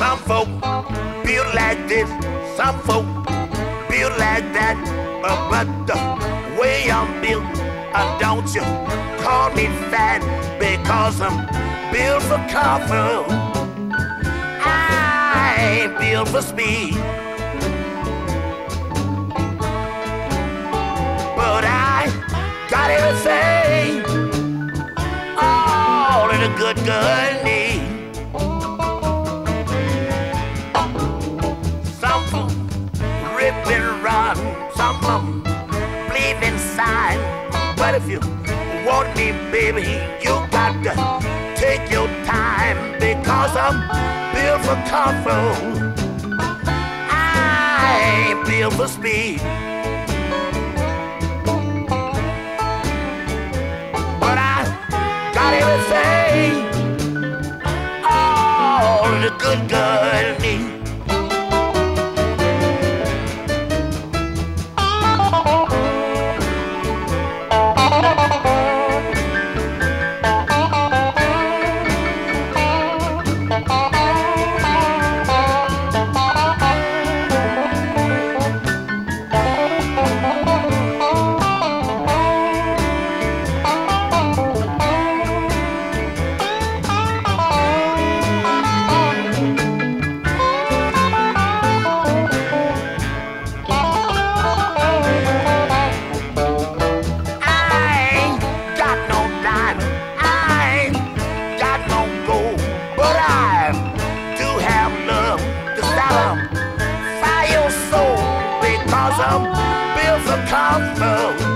Some folk build like this, some folk build like that. Uh, but the way I'm built, uh, don't you call me fat because I'm built for comfort. I ain't built for speed. Got everything all that a good girl needs. Some folk rip and run, some of bleed inside. But if you want me, baby, you got to take your time because I'm built for comfort. I ain't built for speed. Got everything all the good girl to satisfy your soul because I'm built for comfort.